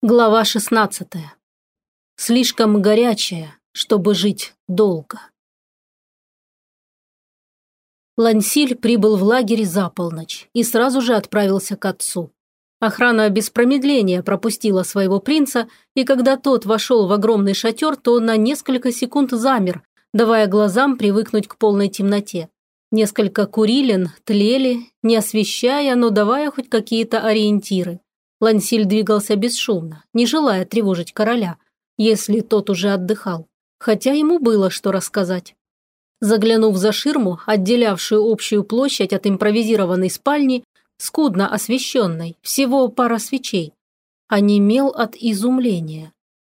Глава 16. Слишком горячая, чтобы жить долго. Лансиль прибыл в лагерь за полночь и сразу же отправился к отцу. Охрана без промедления пропустила своего принца, и когда тот вошел в огромный шатер, то на несколько секунд замер, давая глазам привыкнуть к полной темноте. Несколько курилин тлели, не освещая, но давая хоть какие-то ориентиры. Лансиль двигался бесшумно, не желая тревожить короля, если тот уже отдыхал, хотя ему было что рассказать. Заглянув за ширму, отделявшую общую площадь от импровизированной спальни, скудно освещенной, всего пара свечей, онемел от изумления.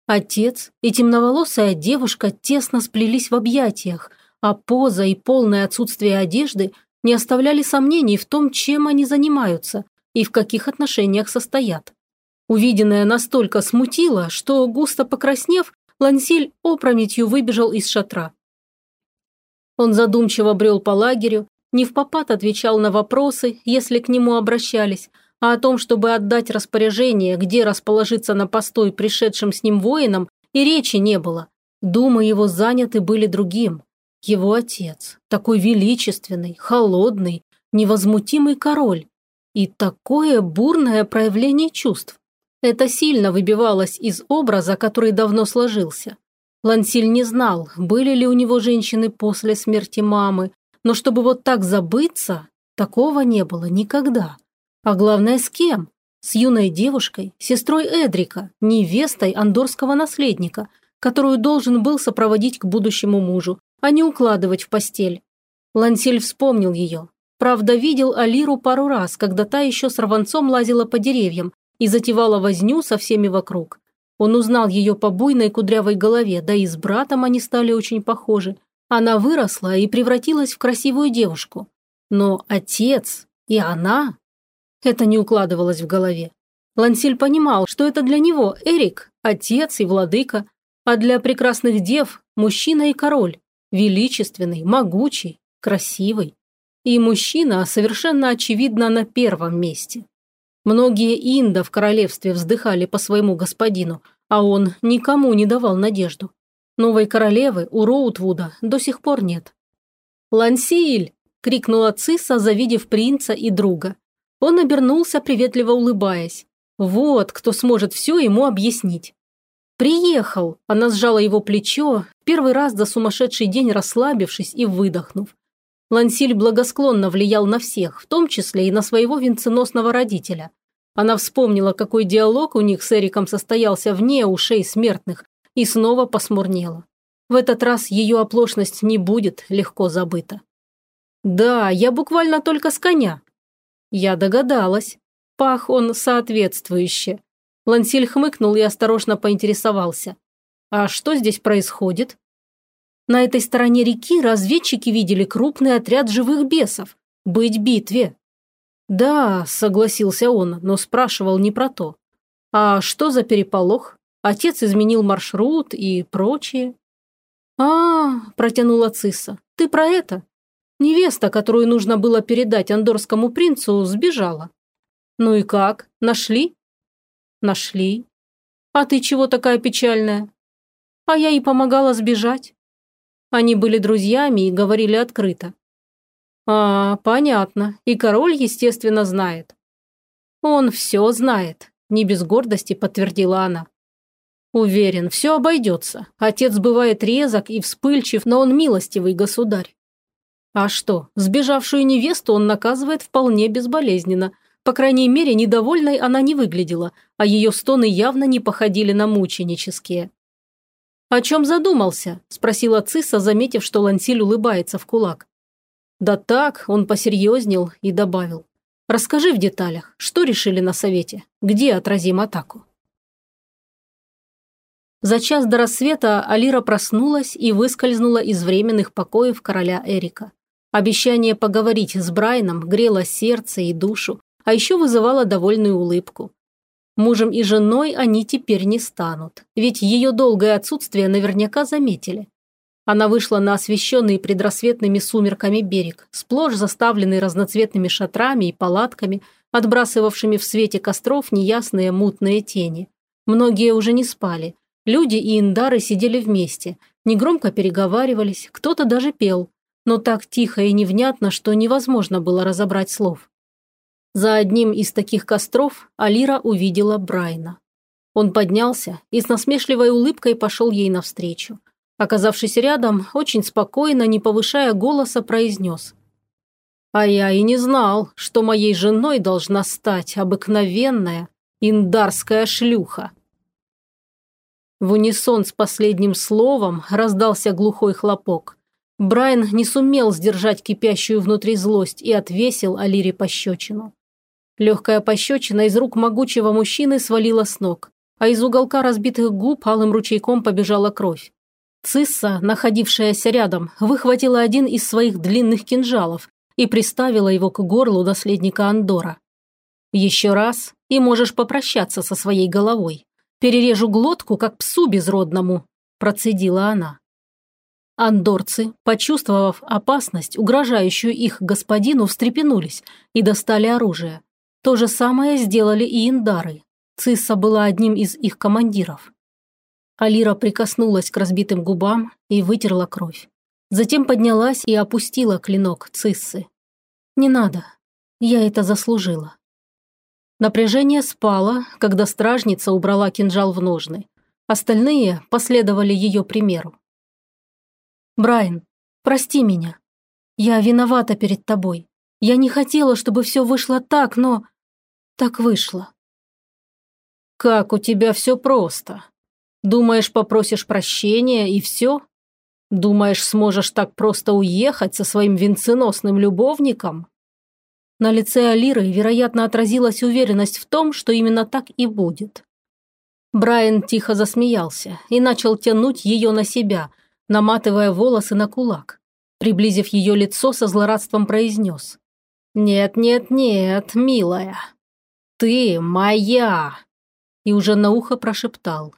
Отец и темноволосая девушка тесно сплелись в объятиях, а поза и полное отсутствие одежды не оставляли сомнений в том, чем они занимаются, и в каких отношениях состоят. Увиденное настолько смутило, что, густо покраснев, Лансиль опрометью выбежал из шатра. Он задумчиво брел по лагерю, не в попад отвечал на вопросы, если к нему обращались, а о том, чтобы отдать распоряжение, где расположиться на постой пришедшим с ним воинам, и речи не было. Думы его заняты были другим. Его отец, такой величественный, холодный, невозмутимый король, и такое бурное проявление чувств. Это сильно выбивалось из образа, который давно сложился. Лансиль не знал, были ли у него женщины после смерти мамы, но чтобы вот так забыться, такого не было никогда. А главное, с кем? С юной девушкой, сестрой Эдрика, невестой андорского наследника, которую должен был сопроводить к будущему мужу, а не укладывать в постель. Лансиль вспомнил ее, Правда, видел Алиру пару раз, когда та еще с рванцом лазила по деревьям и затевала возню со всеми вокруг. Он узнал ее по буйной кудрявой голове, да и с братом они стали очень похожи. Она выросла и превратилась в красивую девушку. Но отец и она... Это не укладывалось в голове. Лансиль понимал, что это для него Эрик, отец и владыка, а для прекрасных дев – мужчина и король, величественный, могучий, красивый. И мужчина совершенно очевидно на первом месте. Многие инда в королевстве вздыхали по своему господину, а он никому не давал надежду. Новой королевы у Роутвуда до сих пор нет. «Лансиль!» – крикнула Цисса, завидев принца и друга. Он обернулся, приветливо улыбаясь. Вот кто сможет все ему объяснить. «Приехал!» – она сжала его плечо, первый раз за сумасшедший день расслабившись и выдохнув. Лансиль благосклонно влиял на всех, в том числе и на своего венценосного родителя. Она вспомнила, какой диалог у них с Эриком состоялся вне ушей смертных, и снова посмурнела. В этот раз ее оплошность не будет легко забыта. «Да, я буквально только с коня». Я догадалась. Пах он соответствующе. Лансиль хмыкнул и осторожно поинтересовался. «А что здесь происходит?» На этой стороне реки разведчики видели крупный отряд живых бесов. Быть битве. Да, согласился он, но спрашивал не про то. А что за переполох? Отец изменил маршрут и прочее. А, протянула Цисса, ты про это? Невеста, которую нужно было передать андорскому принцу, сбежала. Ну и как? Нашли? Нашли. А ты чего такая печальная? А я ей помогала сбежать. Они были друзьями и говорили открыто. «А, понятно. И король, естественно, знает». «Он все знает», – не без гордости подтвердила она. «Уверен, все обойдется. Отец бывает резок и вспыльчив, но он милостивый государь». А что, сбежавшую невесту он наказывает вполне безболезненно. По крайней мере, недовольной она не выглядела, а ее стоны явно не походили на мученические. «О чем задумался?» – спросила Цисса, заметив, что Лансиль улыбается в кулак. Да так, он посерьезнел и добавил. «Расскажи в деталях, что решили на совете? Где отразим атаку?» За час до рассвета Алира проснулась и выскользнула из временных покоев короля Эрика. Обещание поговорить с Брайном грело сердце и душу, а еще вызывало довольную улыбку. Мужем и женой они теперь не станут, ведь ее долгое отсутствие наверняка заметили. Она вышла на освещенный предрассветными сумерками берег, сплошь заставленный разноцветными шатрами и палатками, отбрасывавшими в свете костров неясные мутные тени. Многие уже не спали. Люди и индары сидели вместе, негромко переговаривались, кто-то даже пел, но так тихо и невнятно, что невозможно было разобрать слов. За одним из таких костров Алира увидела Брайна. Он поднялся и с насмешливой улыбкой пошел ей навстречу. Оказавшись рядом, очень спокойно, не повышая голоса, произнес. «А я и не знал, что моей женой должна стать обыкновенная индарская шлюха». В унисон с последним словом раздался глухой хлопок. Брайан не сумел сдержать кипящую внутри злость и отвесил Алире пощечину. Легкая пощечина из рук могучего мужчины свалила с ног, а из уголка разбитых губ алым ручейком побежала кровь. Цисса, находившаяся рядом, выхватила один из своих длинных кинжалов и приставила его к горлу наследника Андора. «Еще раз, и можешь попрощаться со своей головой. Перережу глотку, как псу безродному», – процедила она. Андорцы, почувствовав опасность, угрожающую их господину, встрепенулись и достали оружие. То же самое сделали и индары. Цисса была одним из их командиров. Алира прикоснулась к разбитым губам и вытерла кровь. Затем поднялась и опустила клинок Циссы. «Не надо. Я это заслужила». Напряжение спало, когда стражница убрала кинжал в ножны. Остальные последовали ее примеру. Брайан, прости меня. Я виновата перед тобой. Я не хотела, чтобы все вышло так, но... Так вышло. Как у тебя все просто. Думаешь, попросишь прощения и все? Думаешь, сможешь так просто уехать со своим венценосным любовником? На лице Алиры, вероятно, отразилась уверенность в том, что именно так и будет. Брайан тихо засмеялся и начал тянуть ее на себя, наматывая волосы на кулак. Приблизив ее лицо, со злорадством произнес. «Нет, нет, нет, милая. Ты моя!» И уже на ухо прошептал.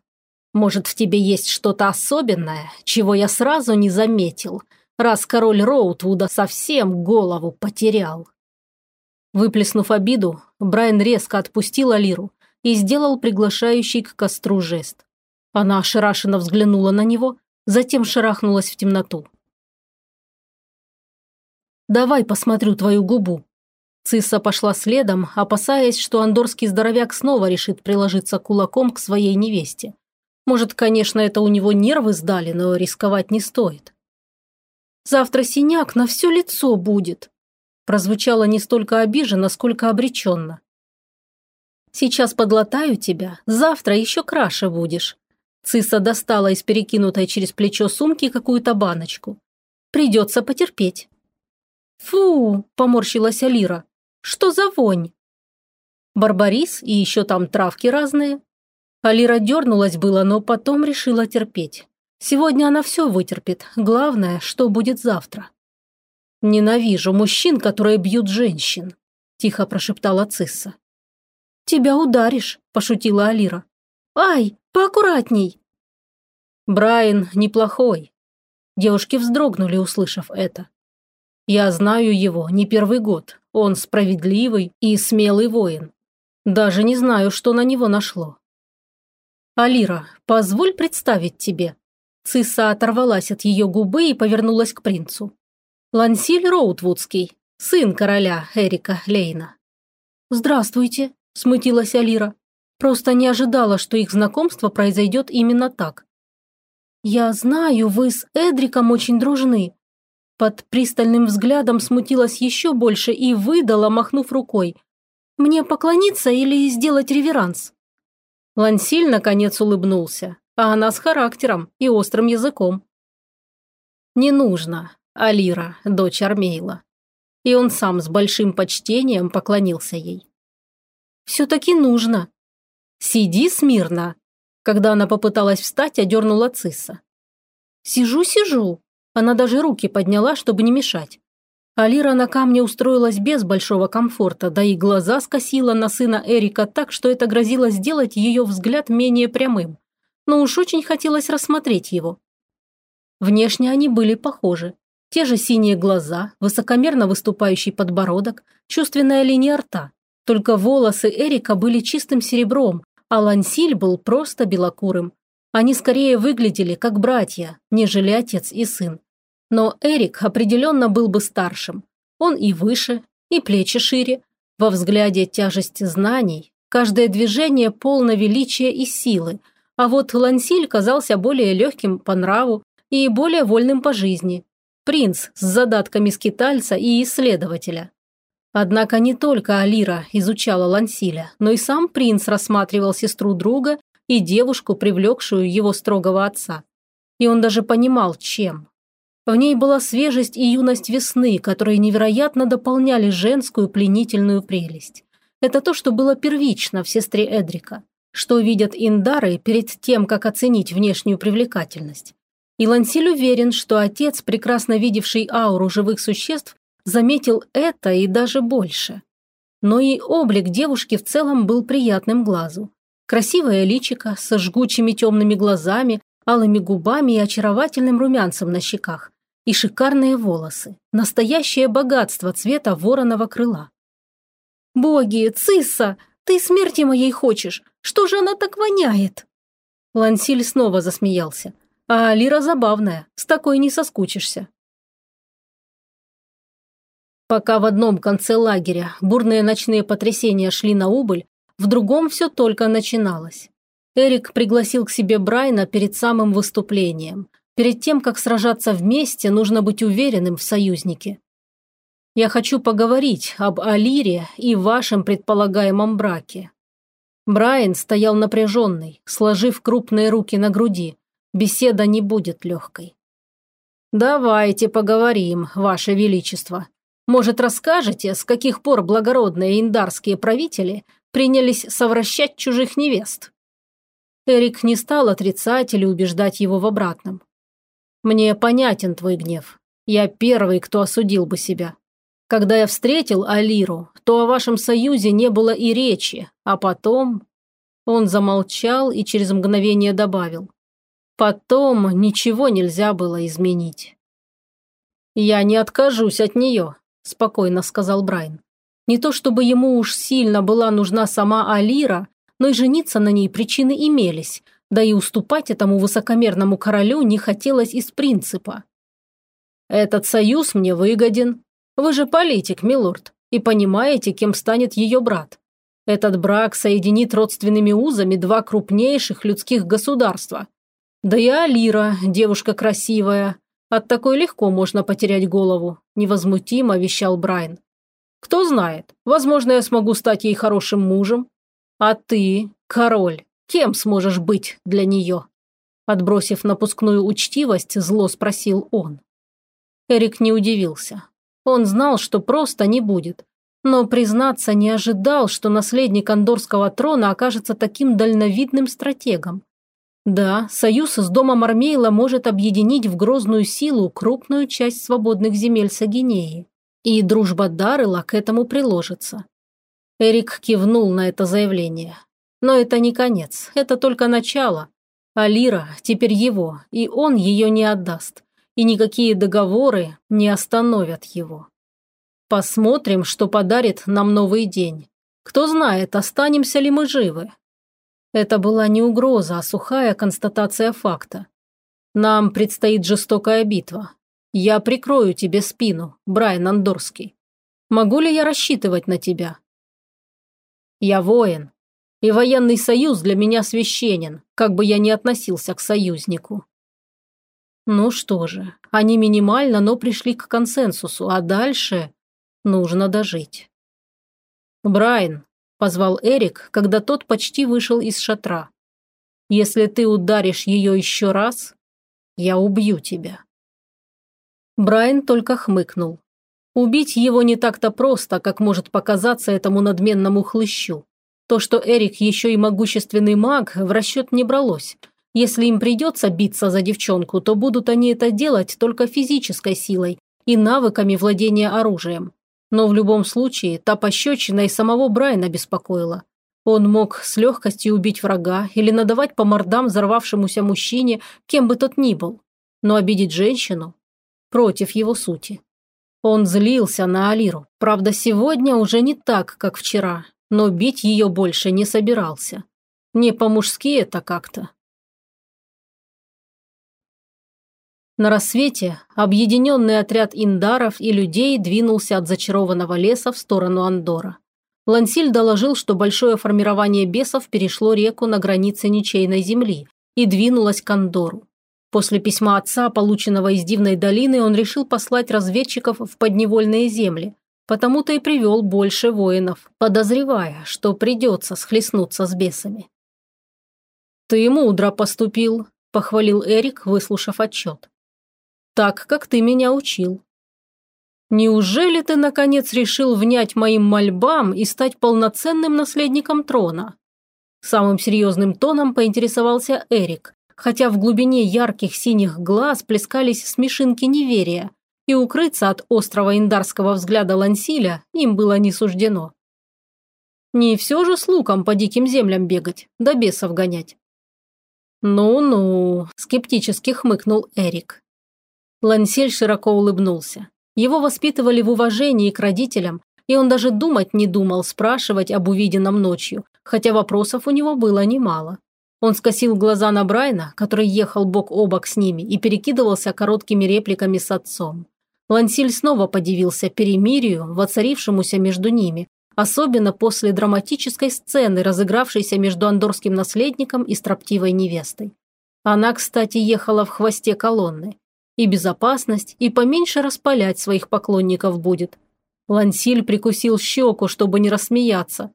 «Может, в тебе есть что-то особенное, чего я сразу не заметил, раз король Роутвуда совсем голову потерял?» Выплеснув обиду, Брайан резко отпустил Алиру и сделал приглашающий к костру жест. Она ошарашенно взглянула на него, затем шарахнулась в темноту. «Давай посмотрю твою губу». Цисса пошла следом, опасаясь, что андорский здоровяк снова решит приложиться кулаком к своей невесте. Может, конечно, это у него нервы сдали, но рисковать не стоит. «Завтра синяк на все лицо будет», прозвучало не столько обиженно, сколько обреченно. «Сейчас подлатаю тебя, завтра еще краше будешь», Циса достала из перекинутой через плечо сумки какую-то баночку. «Придется потерпеть». «Фу!» – поморщилась Алира. «Что за вонь?» «Барбарис и еще там травки разные». Алира дернулась было, но потом решила терпеть. Сегодня она все вытерпит, главное, что будет завтра. «Ненавижу мужчин, которые бьют женщин», – тихо прошептала Цисса. «Тебя ударишь», – пошутила Алира. «Ай, поаккуратней!» «Брайан неплохой». Девушки вздрогнули, услышав это. «Я знаю его не первый год. Он справедливый и смелый воин. Даже не знаю, что на него нашло». «Алира, позволь представить тебе». Цисса оторвалась от ее губы и повернулась к принцу. «Лансиль Роутвудский, сын короля Эрика Лейна». «Здравствуйте», – смутилась Алира. Просто не ожидала, что их знакомство произойдет именно так. «Я знаю, вы с Эдриком очень дружны». Под пристальным взглядом смутилась еще больше и выдала, махнув рукой. «Мне поклониться или сделать реверанс?» Лансиль наконец улыбнулся, а она с характером и острым языком. «Не нужно, Алира, дочь Армейла». И он сам с большим почтением поклонился ей. «Все-таки нужно», «Сиди смирно!» Когда она попыталась встать, одернула Цисса. «Сижу, сижу!» Она даже руки подняла, чтобы не мешать. Алира на камне устроилась без большого комфорта, да и глаза скосила на сына Эрика так, что это грозило сделать ее взгляд менее прямым. Но уж очень хотелось рассмотреть его. Внешне они были похожи. Те же синие глаза, высокомерно выступающий подбородок, чувственная линия рта. Только волосы Эрика были чистым серебром, а Лансиль был просто белокурым. Они скорее выглядели как братья, нежели отец и сын. Но Эрик определенно был бы старшим. Он и выше, и плечи шире. Во взгляде тяжесть знаний, каждое движение полно величия и силы, а вот Лансиль казался более легким по нраву и более вольным по жизни. Принц с задатками скитальца и исследователя. Однако не только Алира изучала Лансиля, но и сам принц рассматривал сестру друга и девушку, привлекшую его строгого отца. И он даже понимал, чем. В ней была свежесть и юность весны, которые невероятно дополняли женскую пленительную прелесть. Это то, что было первично в сестре Эдрика, что видят индары перед тем, как оценить внешнюю привлекательность. И Лансиль уверен, что отец, прекрасно видевший ауру живых существ, заметил это и даже больше. Но и облик девушки в целом был приятным глазу. Красивое личико со жгучими темными глазами, алыми губами и очаровательным румянцем на щеках. И шикарные волосы. Настоящее богатство цвета вороного крыла. «Боги, Цисса, ты смерти моей хочешь? Что же она так воняет?» Лансиль снова засмеялся. «А Лира забавная, с такой не соскучишься». Пока в одном конце лагеря бурные ночные потрясения шли на убыль, в другом все только начиналось. Эрик пригласил к себе Брайна перед самым выступлением. Перед тем, как сражаться вместе, нужно быть уверенным в союзнике. «Я хочу поговорить об Алире и вашем предполагаемом браке». Брайан стоял напряженный, сложив крупные руки на груди. Беседа не будет легкой. «Давайте поговорим, ваше величество», может, расскажете, с каких пор благородные индарские правители принялись совращать чужих невест?» Эрик не стал отрицать или убеждать его в обратном. «Мне понятен твой гнев. Я первый, кто осудил бы себя. Когда я встретил Алиру, то о вашем союзе не было и речи, а потом...» Он замолчал и через мгновение добавил. «Потом ничего нельзя было изменить». «Я не откажусь от нее», – спокойно сказал Брайан. Не то чтобы ему уж сильно была нужна сама Алира, но и жениться на ней причины имелись, да и уступать этому высокомерному королю не хотелось из принципа. «Этот союз мне выгоден. Вы же политик, милорд, и понимаете, кем станет ее брат. Этот брак соединит родственными узами два крупнейших людских государства. Да и Алира, девушка красивая, от такой легко можно потерять голову», – невозмутимо вещал Брайан. «Кто знает, возможно, я смогу стать ей хорошим мужем. А ты, король, кем сможешь быть для нее?» Отбросив напускную учтивость, зло спросил он. Эрик не удивился. Он знал, что просто не будет. Но, признаться, не ожидал, что наследник андорского трона окажется таким дальновидным стратегом. Да, союз с домом Армейла может объединить в грозную силу крупную часть свободных земель Сагинеи. И дружба Дарыла к этому приложится. Эрик кивнул на это заявление. Но это не конец, это только начало. А Лира теперь его, и он ее не отдаст. И никакие договоры не остановят его. Посмотрим, что подарит нам новый день. Кто знает, останемся ли мы живы. Это была не угроза, а сухая констатация факта. Нам предстоит жестокая битва. Я прикрою тебе спину, Брайан Андорский. Могу ли я рассчитывать на тебя? Я воин, и военный союз для меня священен, как бы я ни относился к союзнику. Ну что же, они минимально, но пришли к консенсусу, а дальше нужно дожить. Брайан, позвал Эрик, когда тот почти вышел из шатра. «Если ты ударишь ее еще раз, я убью тебя». Брайан только хмыкнул. Убить его не так-то просто, как может показаться этому надменному хлыщу. То, что Эрик еще и могущественный маг, в расчет не бралось. Если им придется биться за девчонку, то будут они это делать только физической силой и навыками владения оружием. Но в любом случае, та пощечина и самого Брайана беспокоила. Он мог с легкостью убить врага или надавать по мордам взорвавшемуся мужчине, кем бы тот ни был. Но обидеть женщину – против его сути. Он злился на Алиру. Правда, сегодня уже не так, как вчера, но бить ее больше не собирался. Не по-мужски это как-то. На рассвете объединенный отряд индаров и людей двинулся от зачарованного леса в сторону Андора. Лансиль доложил, что большое формирование бесов перешло реку на границе ничейной земли и двинулось к Андору. После письма отца, полученного из Дивной долины, он решил послать разведчиков в подневольные земли, потому-то и привел больше воинов, подозревая, что придется схлестнуться с бесами. «Ты мудро поступил», – похвалил Эрик, выслушав отчет так, как ты меня учил. Неужели ты, наконец, решил внять моим мольбам и стать полноценным наследником трона?» Самым серьезным тоном поинтересовался Эрик, хотя в глубине ярких синих глаз плескались смешинки неверия, и укрыться от острого индарского взгляда Лансиля им было не суждено. Не все же с луком по диким землям бегать, да бесов гонять. «Ну-ну», – скептически хмыкнул Эрик. Лансель широко улыбнулся. Его воспитывали в уважении к родителям, и он даже думать не думал спрашивать об увиденном ночью, хотя вопросов у него было немало. Он скосил глаза на Брайна, который ехал бок о бок с ними и перекидывался короткими репликами с отцом. Лансиль снова подивился перемирию, воцарившемуся между ними, особенно после драматической сцены, разыгравшейся между андорским наследником и строптивой невестой. Она, кстати, ехала в хвосте колонны. И безопасность, и поменьше распалять своих поклонников будет. Лансиль прикусил щеку, чтобы не рассмеяться.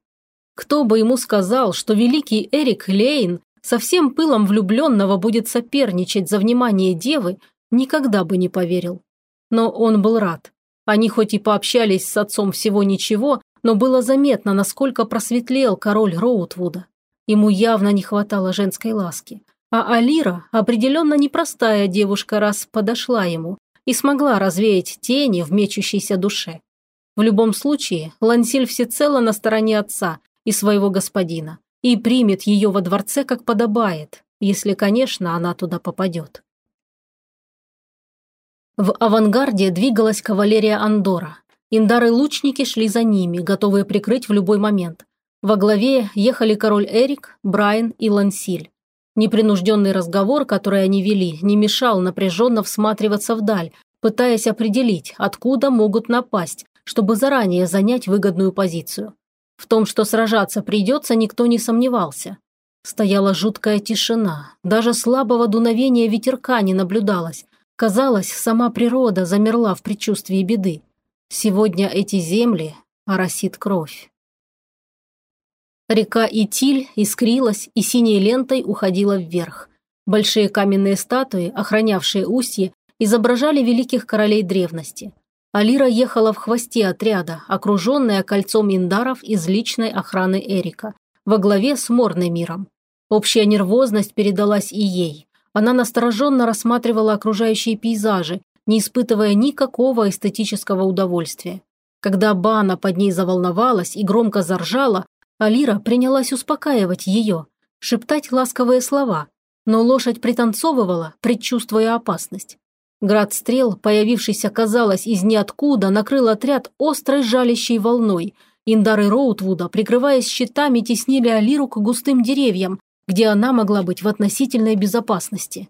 Кто бы ему сказал, что великий Эрик Лейн со всем пылом влюбленного будет соперничать за внимание девы, никогда бы не поверил. Но он был рад. Они хоть и пообщались с отцом всего ничего, но было заметно, насколько просветлел король Роутвуда. Ему явно не хватало женской ласки. А Алира определенно непростая девушка, раз подошла ему и смогла развеять тени в мечущейся душе. В любом случае, Лансиль всецело на стороне отца и своего господина и примет ее во дворце как подобает, если, конечно, она туда попадет. В авангарде двигалась кавалерия Андора. Индары-лучники шли за ними, готовые прикрыть в любой момент. Во главе ехали король Эрик, Брайан и Лансиль. Непринужденный разговор, который они вели, не мешал напряженно всматриваться вдаль, пытаясь определить, откуда могут напасть, чтобы заранее занять выгодную позицию. В том, что сражаться придется, никто не сомневался. Стояла жуткая тишина, даже слабого дуновения ветерка не наблюдалось. Казалось, сама природа замерла в предчувствии беды. Сегодня эти земли оросит кровь. Река Итиль искрилась и синей лентой уходила вверх. Большие каменные статуи, охранявшие устье, изображали великих королей древности. Алира ехала в хвосте отряда, окруженная кольцом индаров из личной охраны Эрика, во главе с Морной Общая нервозность передалась и ей. Она настороженно рассматривала окружающие пейзажи, не испытывая никакого эстетического удовольствия. Когда Бана под ней заволновалась и громко заржала, Алира принялась успокаивать ее, шептать ласковые слова, но лошадь пританцовывала, предчувствуя опасность. Град стрел, появившийся, казалось, из ниоткуда, накрыл отряд острой жалящей волной. Индары Роутвуда, прикрываясь щитами, теснили Алиру к густым деревьям, где она могла быть в относительной безопасности.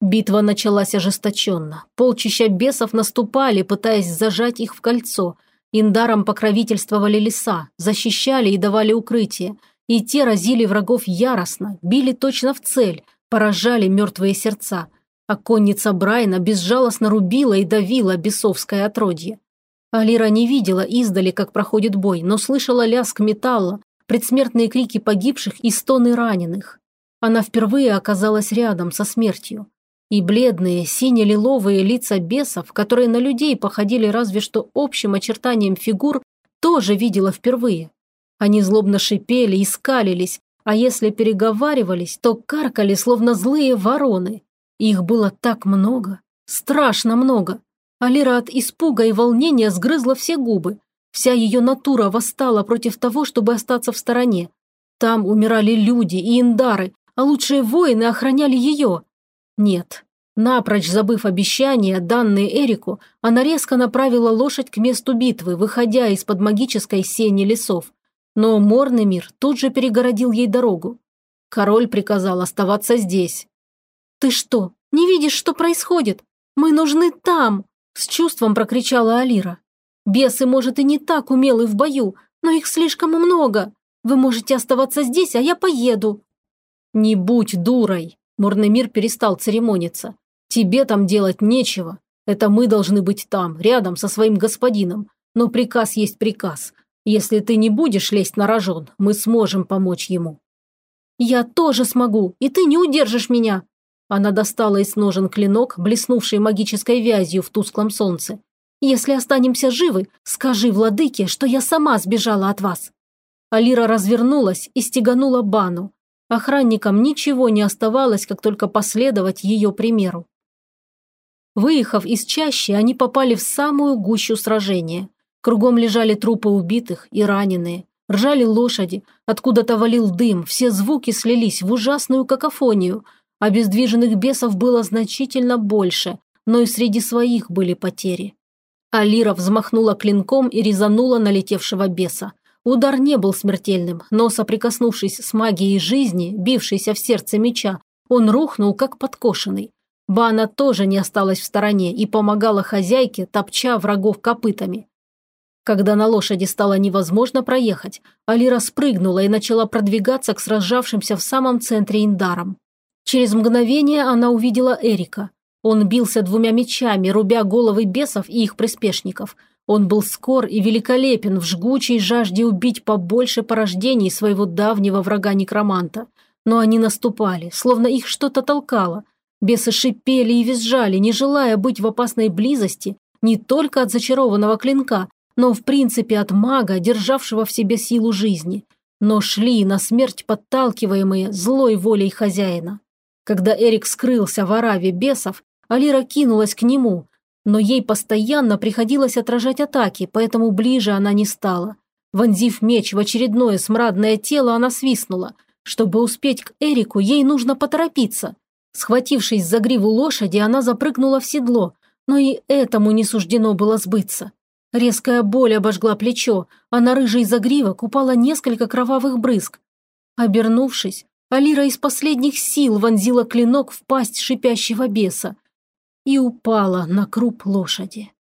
Битва началась ожесточенно. Полчища бесов наступали, пытаясь зажать их в кольцо – Индарам покровительствовали леса, защищали и давали укрытие, и те разили врагов яростно, били точно в цель, поражали мертвые сердца, а конница Брайна безжалостно рубила и давила бесовское отродье. Алира не видела издали, как проходит бой, но слышала лязг металла, предсмертные крики погибших и стоны раненых. Она впервые оказалась рядом со смертью. И бледные, сине-лиловые лица бесов, которые на людей походили разве что общим очертанием фигур, тоже видела впервые. Они злобно шипели и скалились, а если переговаривались, то каркали, словно злые вороны. Их было так много, страшно много. Алира от испуга и волнения сгрызла все губы. Вся ее натура восстала против того, чтобы остаться в стороне. Там умирали люди и индары, а лучшие воины охраняли ее. Нет. Напрочь забыв обещания, данные Эрику, она резко направила лошадь к месту битвы, выходя из-под магической сени лесов. Но Морный мир тут же перегородил ей дорогу. Король приказал оставаться здесь. «Ты что, не видишь, что происходит? Мы нужны там!» С чувством прокричала Алира. «Бесы, может, и не так умелы в бою, но их слишком много. Вы можете оставаться здесь, а я поеду». «Не будь дурой!» Мурнемир перестал церемониться. «Тебе там делать нечего. Это мы должны быть там, рядом со своим господином. Но приказ есть приказ. Если ты не будешь лезть на рожон, мы сможем помочь ему». «Я тоже смогу, и ты не удержишь меня!» Она достала из ножен клинок, блеснувший магической вязью в тусклом солнце. «Если останемся живы, скажи владыке, что я сама сбежала от вас». Алира развернулась и стеганула бану. Охранникам ничего не оставалось, как только последовать ее примеру. Выехав из чащи, они попали в самую гущу сражения. Кругом лежали трупы убитых и раненые. Ржали лошади, откуда-то валил дым, все звуки слились в ужасную какофонию – Обездвиженных бесов было значительно больше, но и среди своих были потери. Алира взмахнула клинком и резанула налетевшего беса. Удар не был смертельным, но, соприкоснувшись с магией жизни, бившейся в сердце меча, он рухнул, как подкошенный. Бана тоже не осталась в стороне и помогала хозяйке, топча врагов копытами. Когда на лошади стало невозможно проехать, Алира спрыгнула и начала продвигаться к сражавшимся в самом центре Индарам. Через мгновение она увидела Эрика. Он бился двумя мечами, рубя головы бесов и их приспешников. Он был скор и великолепен в жгучей жажде убить побольше порождений своего давнего врага-некроманта. Но они наступали, словно их что-то толкало. Бесы шипели и визжали, не желая быть в опасной близости не только от зачарованного клинка, но в принципе от мага, державшего в себе силу жизни. Но шли на смерть подталкиваемые злой волей хозяина. Когда Эрик скрылся в ораве бесов, Алира кинулась к нему, но ей постоянно приходилось отражать атаки, поэтому ближе она не стала. Вонзив меч в очередное смрадное тело, она свистнула. Чтобы успеть к Эрику, ей нужно поторопиться. Схватившись за гриву лошади, она запрыгнула в седло, но и этому не суждено было сбыться. Резкая боль обожгла плечо, а на рыжий загривок упало несколько кровавых брызг. Обернувшись, Алира из последних сил вонзила клинок в пасть шипящего беса и упала на круп лошади.